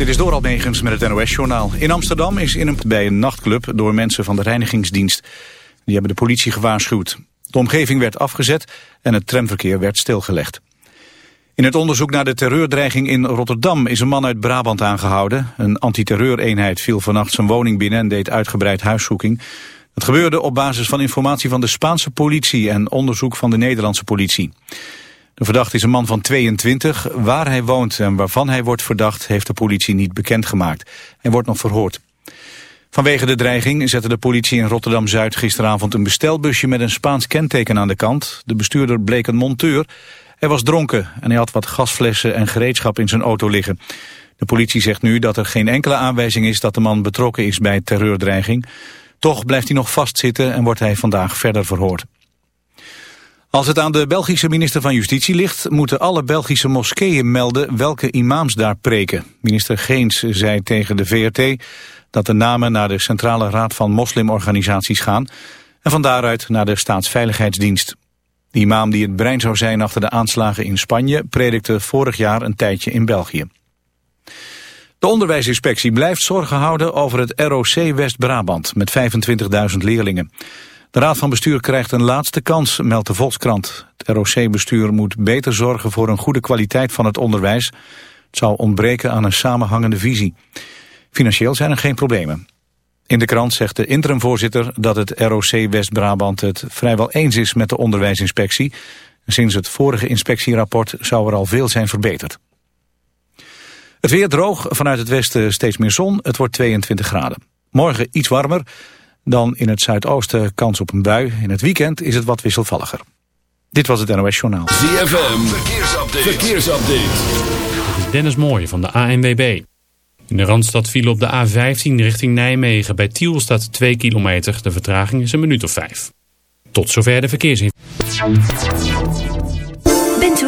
Dit is door Almegens met het NOS-journaal. In Amsterdam is in een, bij een nachtclub door mensen van de reinigingsdienst. Die hebben de politie gewaarschuwd. De omgeving werd afgezet en het tramverkeer werd stilgelegd. In het onderzoek naar de terreurdreiging in Rotterdam is een man uit Brabant aangehouden. Een antiterreureenheid viel vannacht zijn woning binnen en deed uitgebreid huiszoeking. Het gebeurde op basis van informatie van de Spaanse politie en onderzoek van de Nederlandse politie. De verdachte is een man van 22. Waar hij woont en waarvan hij wordt verdacht heeft de politie niet bekendgemaakt. Hij wordt nog verhoord. Vanwege de dreiging zette de politie in Rotterdam-Zuid gisteravond een bestelbusje met een Spaans kenteken aan de kant. De bestuurder bleek een monteur. Hij was dronken en hij had wat gasflessen en gereedschap in zijn auto liggen. De politie zegt nu dat er geen enkele aanwijzing is dat de man betrokken is bij terreurdreiging. Toch blijft hij nog vastzitten en wordt hij vandaag verder verhoord. Als het aan de Belgische minister van Justitie ligt... moeten alle Belgische moskeeën melden welke imams daar preken. Minister Geens zei tegen de VRT dat de namen naar de Centrale Raad van Moslimorganisaties gaan... en van daaruit naar de Staatsveiligheidsdienst. De imam die het brein zou zijn achter de aanslagen in Spanje... predikte vorig jaar een tijdje in België. De onderwijsinspectie blijft zorgen houden over het ROC West-Brabant... met 25.000 leerlingen. De Raad van Bestuur krijgt een laatste kans, meldt de Volkskrant. Het ROC-bestuur moet beter zorgen voor een goede kwaliteit van het onderwijs. Het zou ontbreken aan een samenhangende visie. Financieel zijn er geen problemen. In de krant zegt de interimvoorzitter dat het ROC West-Brabant het vrijwel eens is met de onderwijsinspectie. Sinds het vorige inspectierapport zou er al veel zijn verbeterd. Het weer droog, vanuit het westen steeds meer zon. Het wordt 22 graden. Morgen iets warmer, dan in het zuidoosten kans op een bui. In het weekend is het wat wisselvalliger. Dit was het NOS Journaal. ZFM, verkeersupdate. verkeersupdate. Dennis Mooij van de ANWB. In de Randstad viel op de A15 richting Nijmegen. Bij Tiel staat 2 kilometer. De vertraging is een minuut of 5. Tot zover de verkeersinformatie.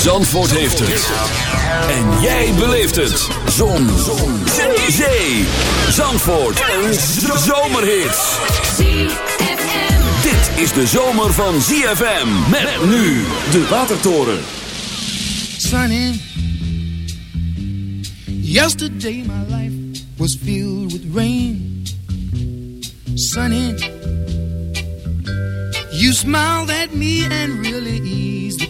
Zandvoort heeft het. En jij beleeft het. Zon. Zon. Zee. Zandvoort. Een zomerhit. Dit is de zomer van ZFM. Met nu de Watertoren. Sunny. Yesterday my life was filled with rain. Sunny. You smiled at me and really eased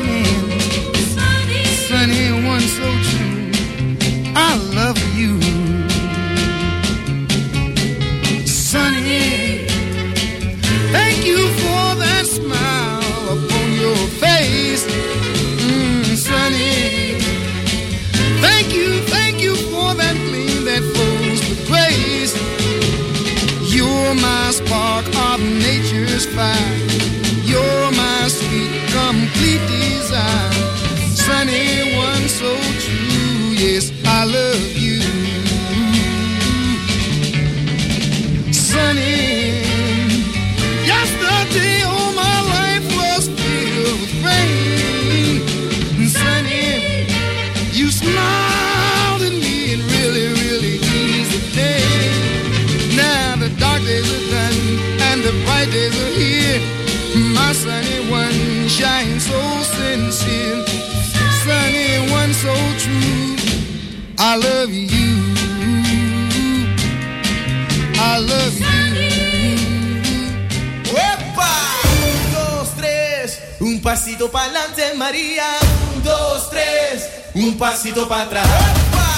You're my sweet, complete desire. Sunny, one so true. Yes, I love one shines so sincere. Sunny one so true. I love you. I love you. ¡Epa! Un, dos, tres, un pasito para adelante, María. Un, dos, tres, un pasito para atrás.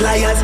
Liars.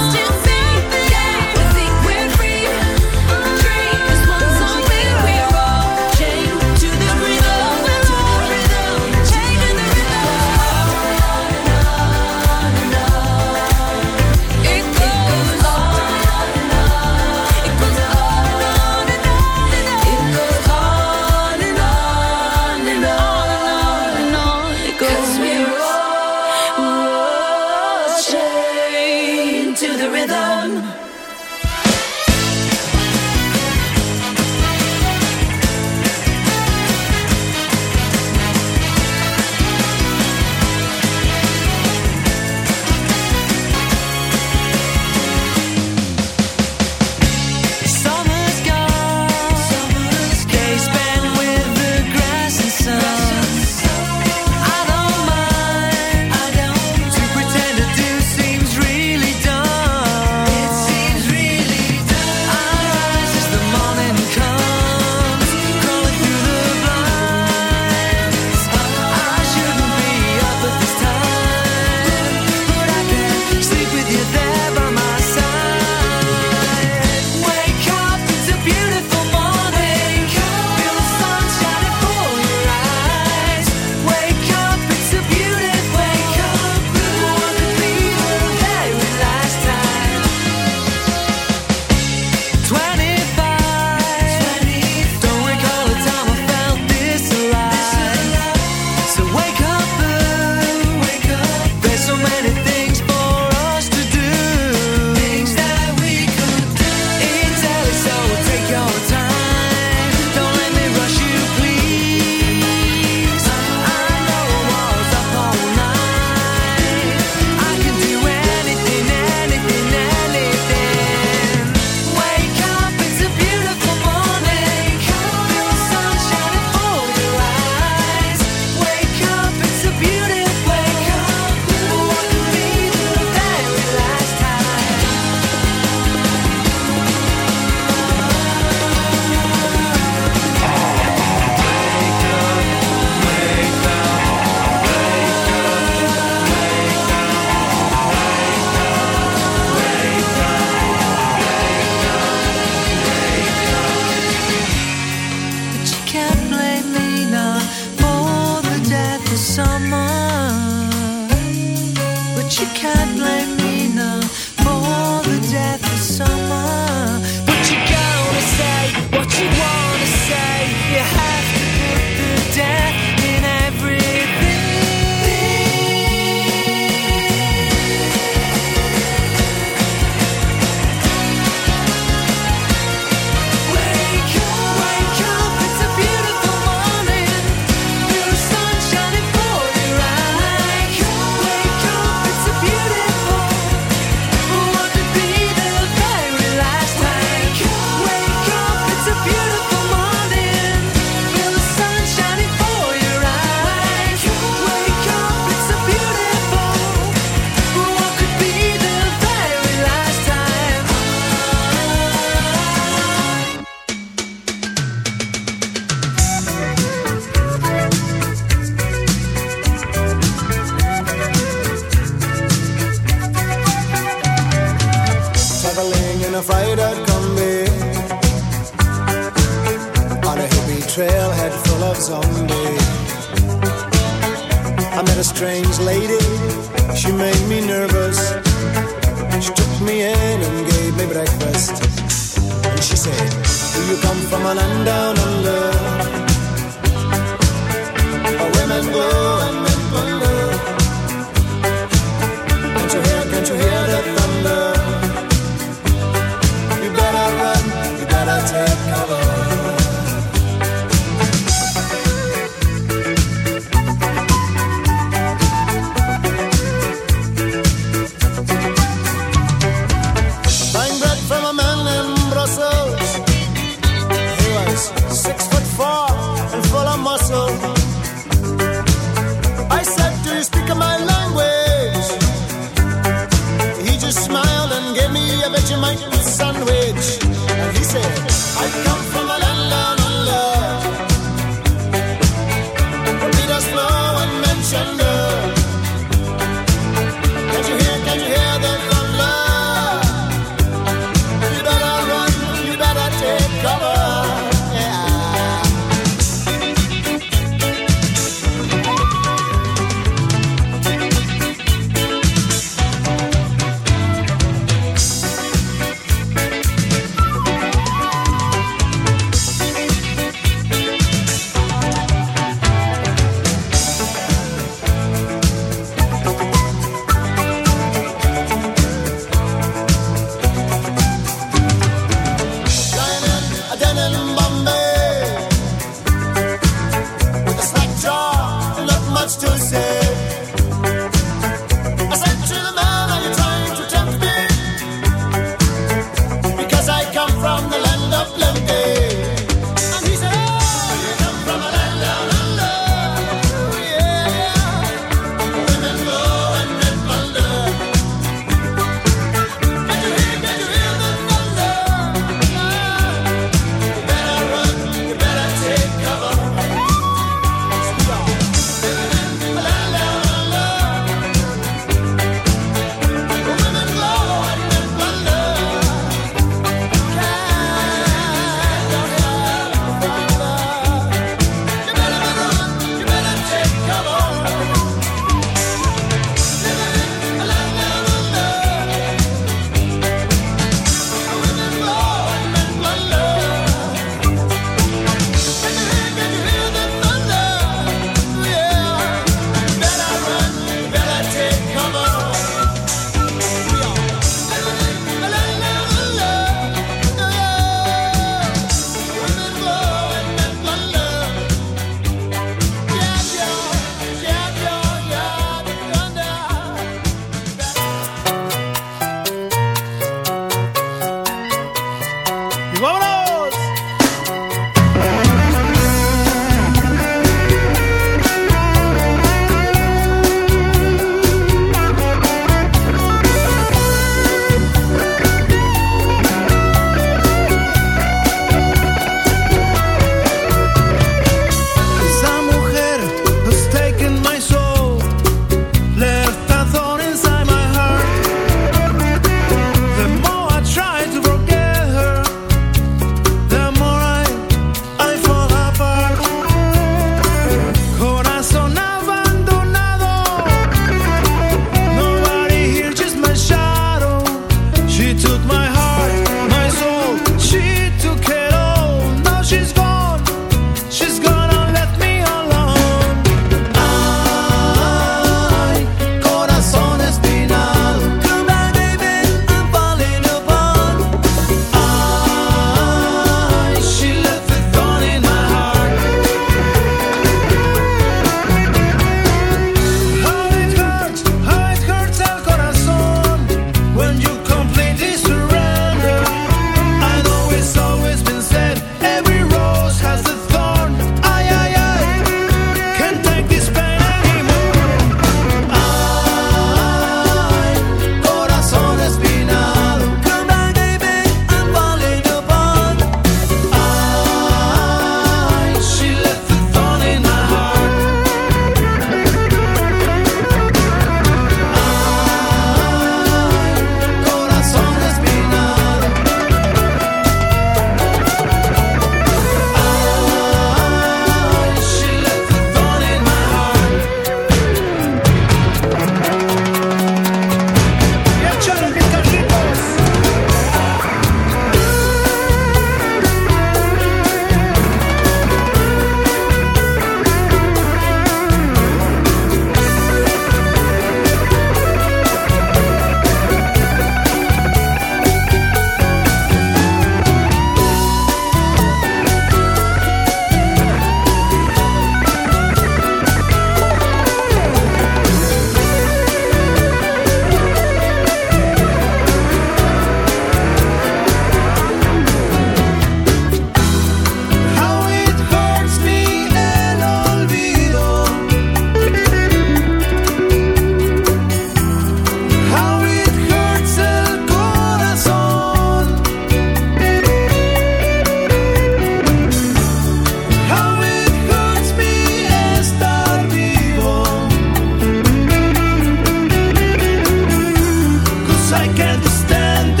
understand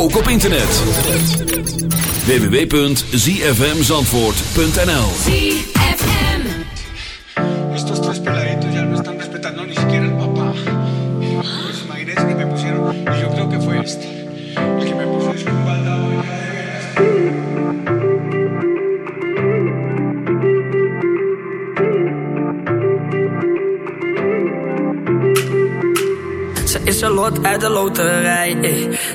ook op internet. www.zfmzandvoort.nl Estos tres peladitos ya no están respetando ni siquiera al papá. Pues imagínense que me pusieron, y yo creo que fue este, el que me puso es un baldado ya de veras. Ze is een lot uit de loterij. eh.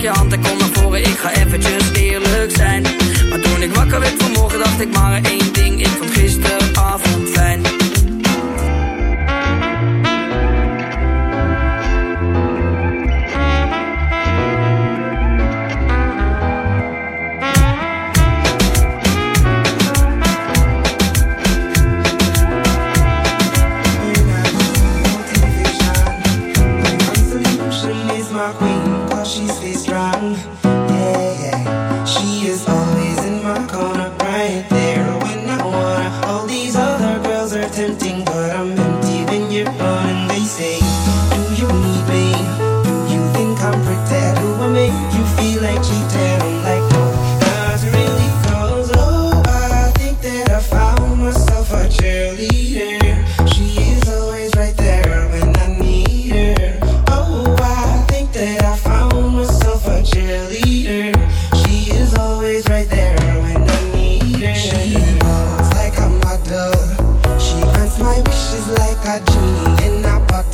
je hand en kom naar voren. Ik ga eventjes eerlijk zijn. Maar toen ik wakker werd vanmorgen, dacht ik maar één ding. Ik vond gisteravond fijn.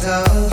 A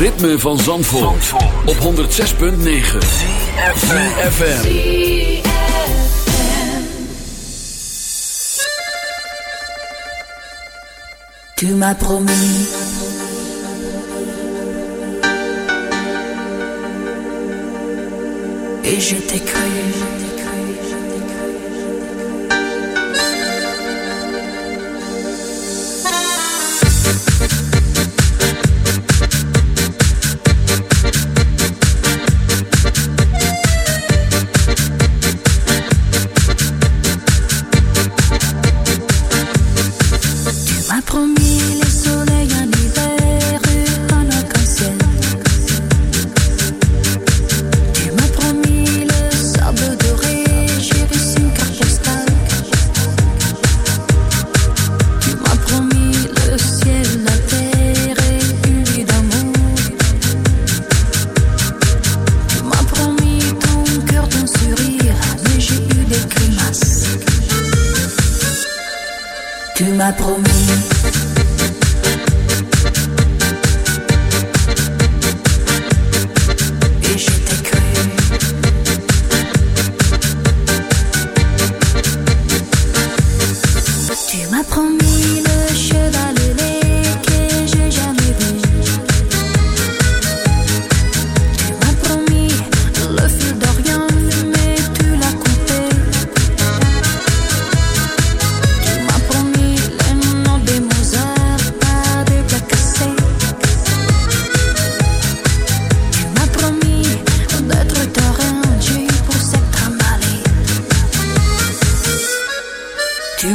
ritme van Zandvoort, Zandvoort. op 106.9 Tu m'as promis. Et je t'ai cru.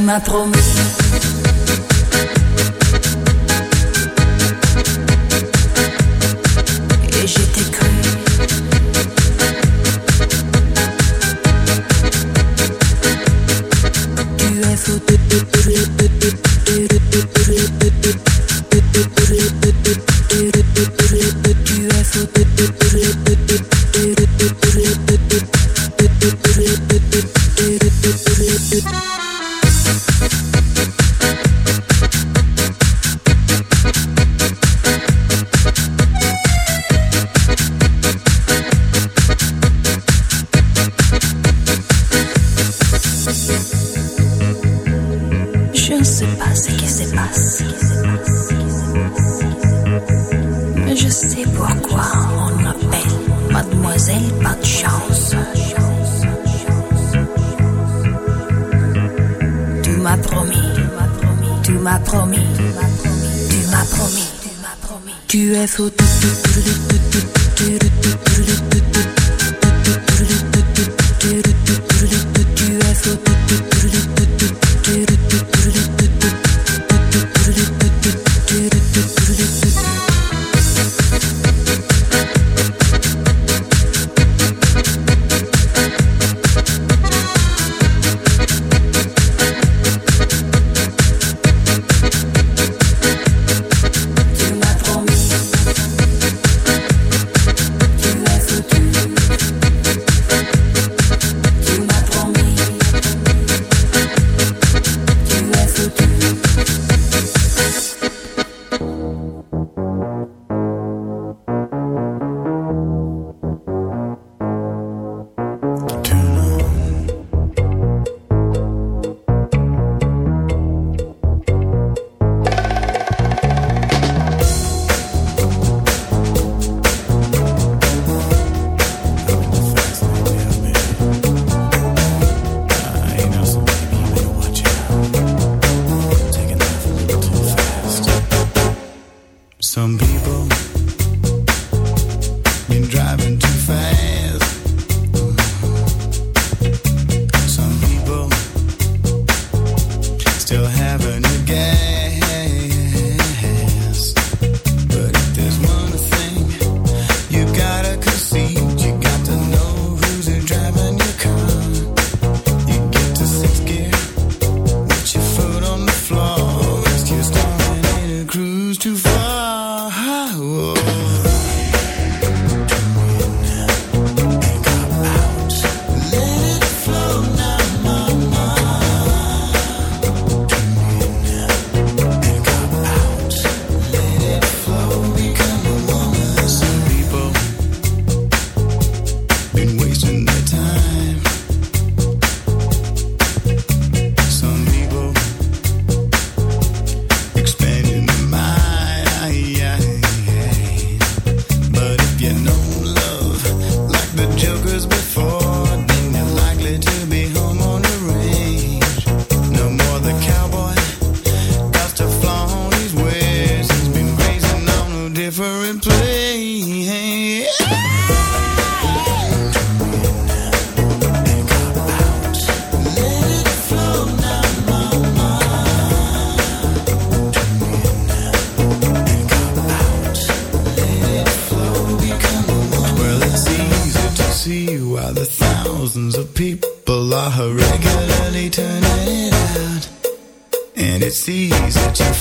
m'a promis.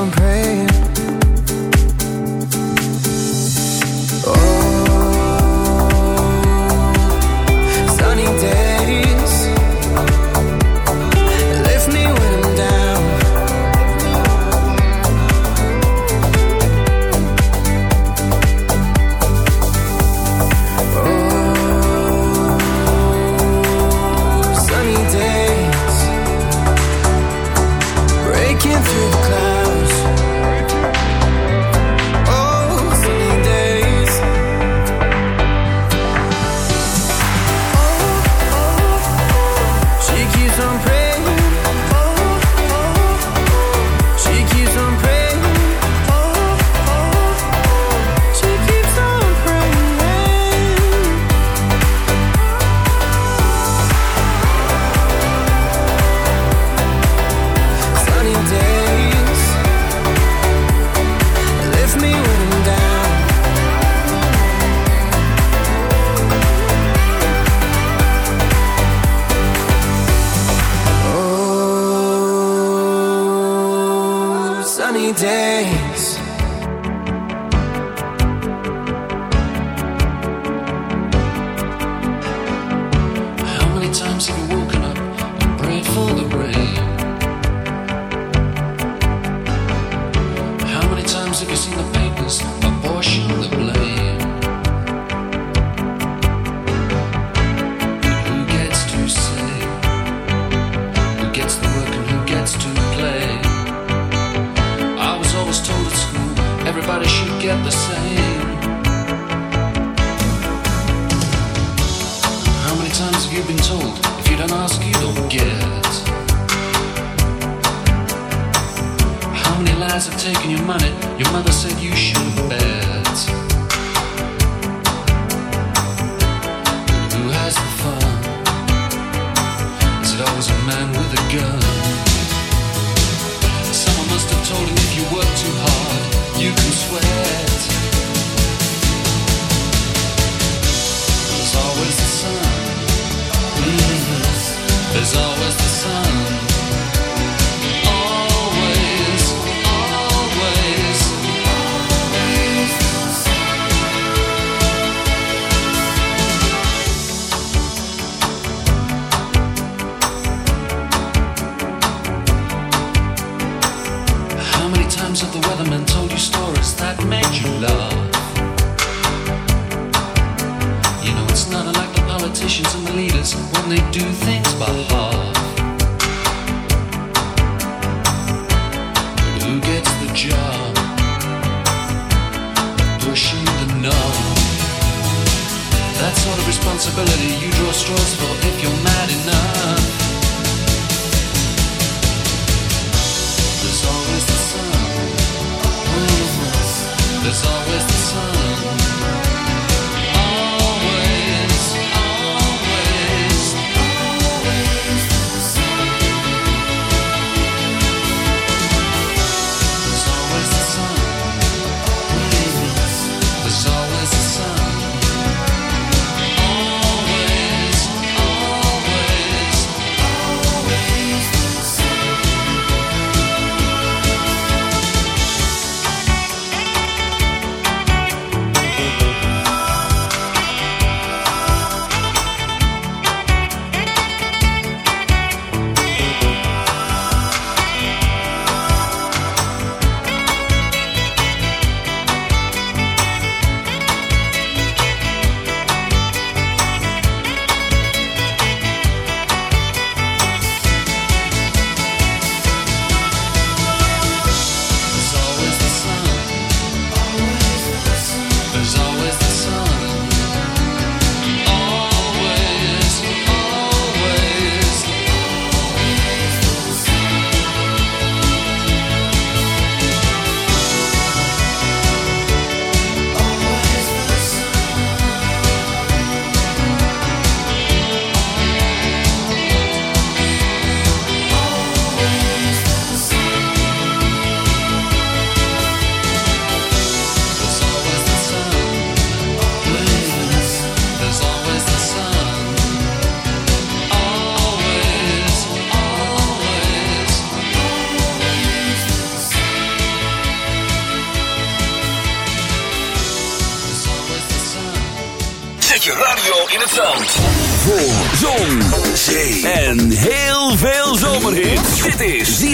I'm praying. times that the weatherman told you stories that made you laugh. You know, it's not unlike the politicians and the leaders when they do things by half. But Who gets the job? Pushing the knob. That sort of responsibility you draw straws for if you're mad enough. there's always the sun.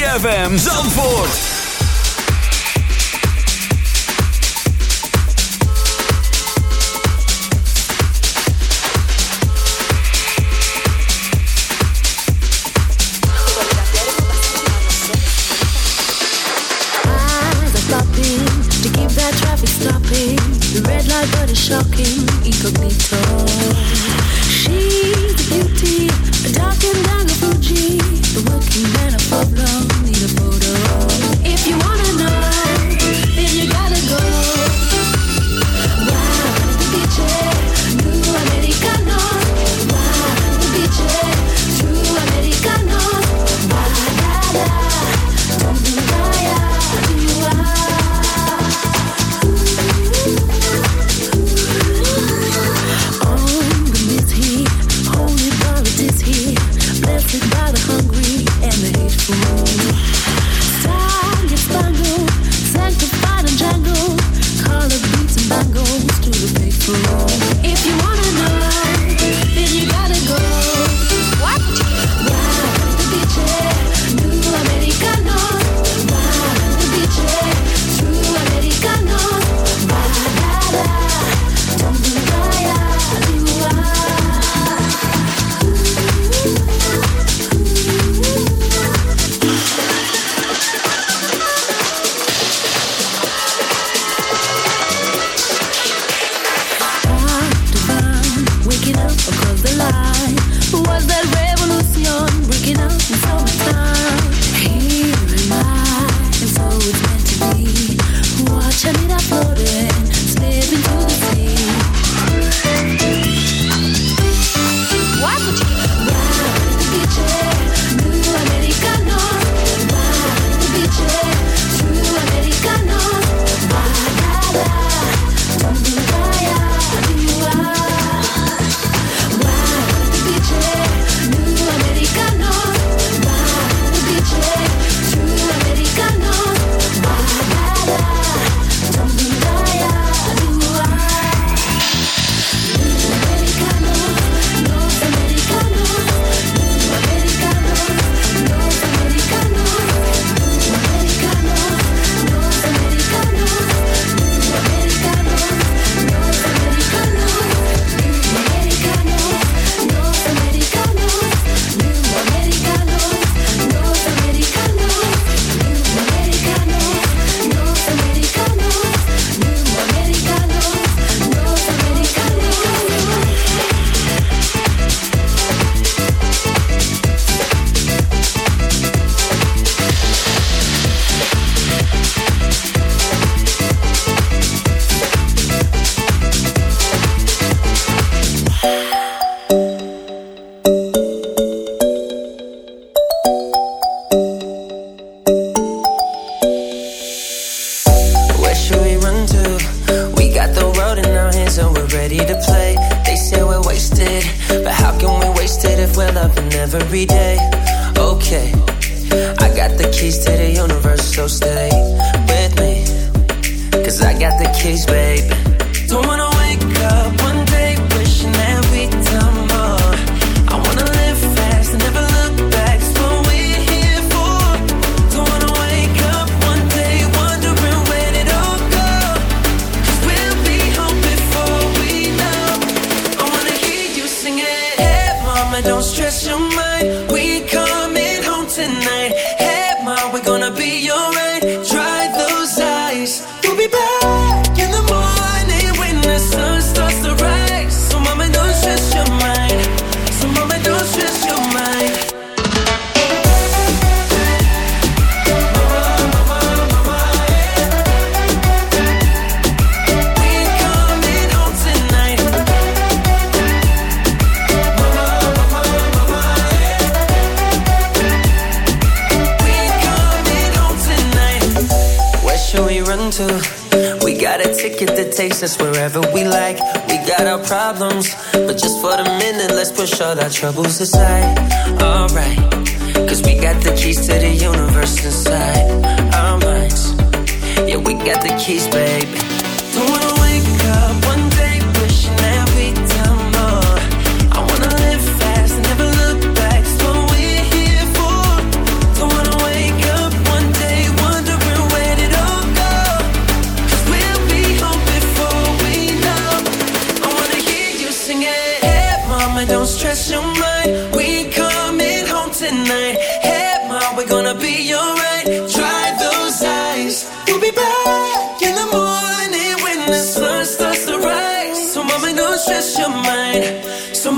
ZFM Zandvoort.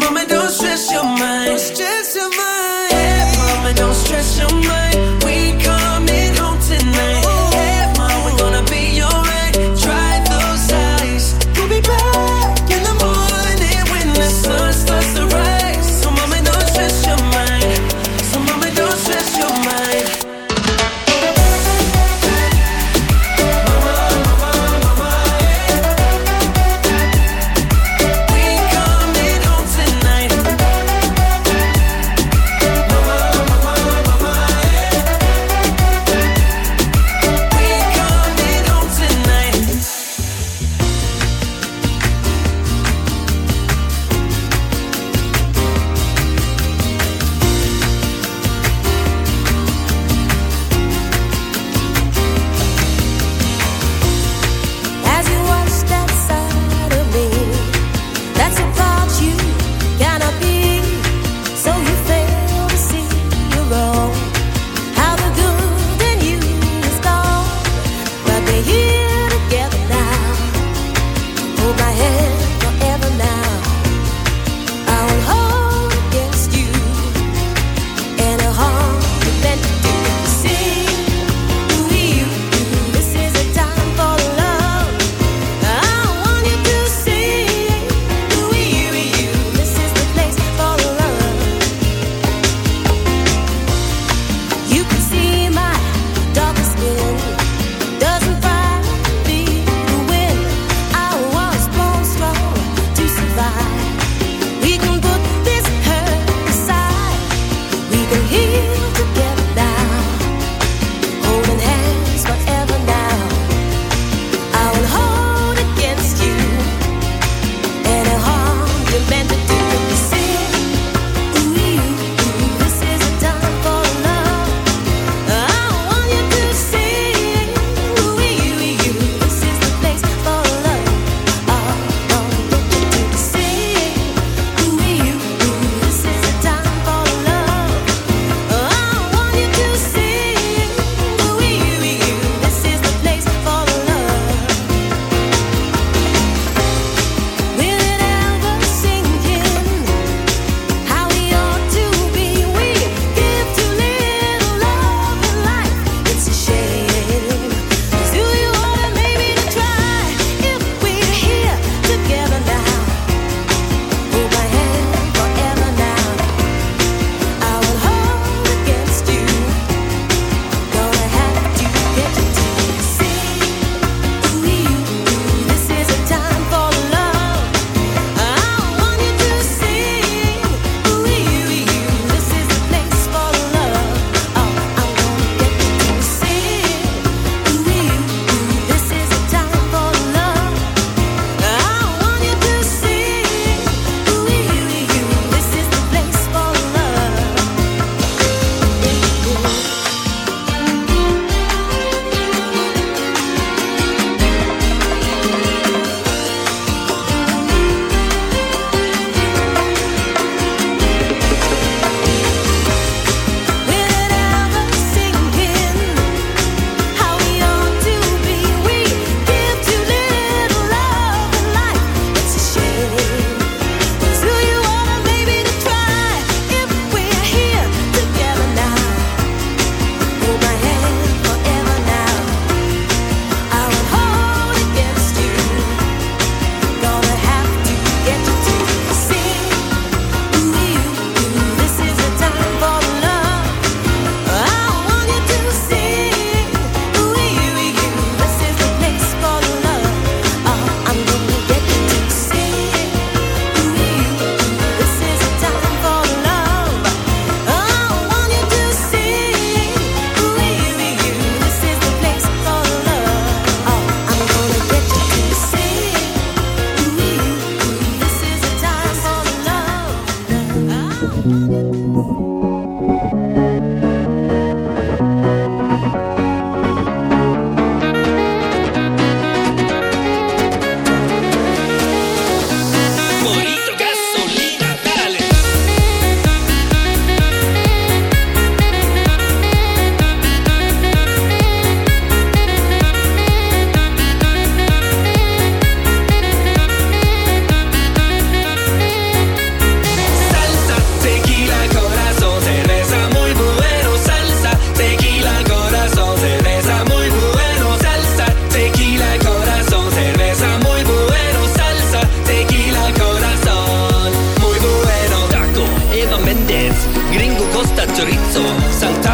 woman don't shoot.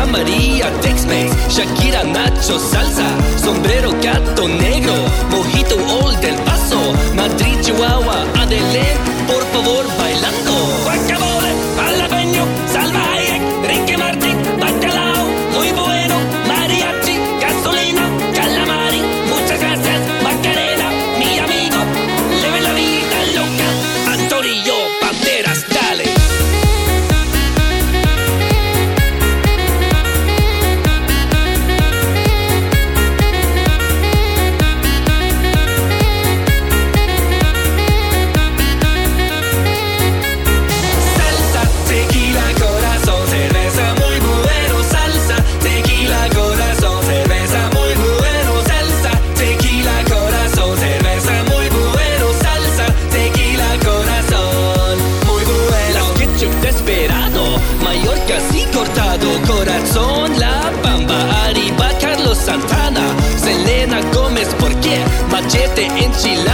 María, Tex-Mex, Shakira, Nacho, Salsa, Sombrero, Gato Negro, Mojito, Old del Paso, Madrid, Chihuahua, Adelé, por favor, va. The and